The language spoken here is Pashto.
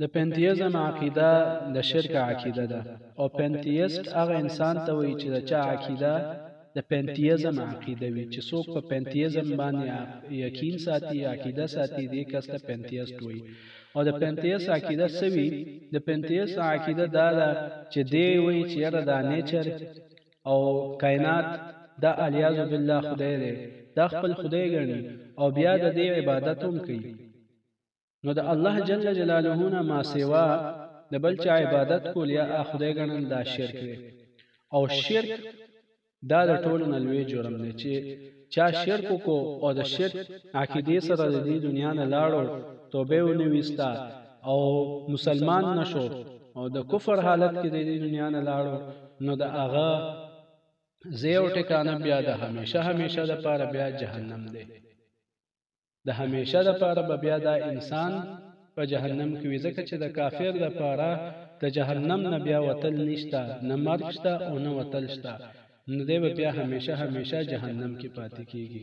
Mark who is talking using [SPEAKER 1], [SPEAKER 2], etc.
[SPEAKER 1] د پنتیزم عقیده د شرک عقیده ده او پنتیست هغه انسان ته وایي چې د چا عقیده د پنتیزم عقیده وي چې څوک په پنتیزم باندې یقین ساتي عقیده ساتي دې کس ته پنتیست وایي او د پنتیست عقیده څه وي د پنتیست عقیده دا ده چې دی وایي چې یاره دا نیچر او کائنات دا الیاذ بالله خدای دی دا خپل خدای ګڼي او بیا د دې عبادت هم کوي نو د الله جل جلاله نه ما سوا د بل چا عبادت کول یا خدای ګڼل دا شرک دی او شرک دا د ټولو نه لوی جرم دی چې چا شرک کو او د شرک عقیده سره د دې دنیا نه لاړو توبه ونه وستا او مسلمان نشو او د کفر حالت کې د دې دنیا نه لاړو نو د هغه زیو ټکانه بیا د همیشه همیشه د پاره بیا جهنم دی د هميشه د پاره به بيا دا انسان په جهنم کې وي ځکه چې د کافر د پاره د جهنم نه بيا وتل نشته نه مرګ شته او نه وتل شته نو دی به بيا هميشه هميشه جهنم کې پاتې کيږي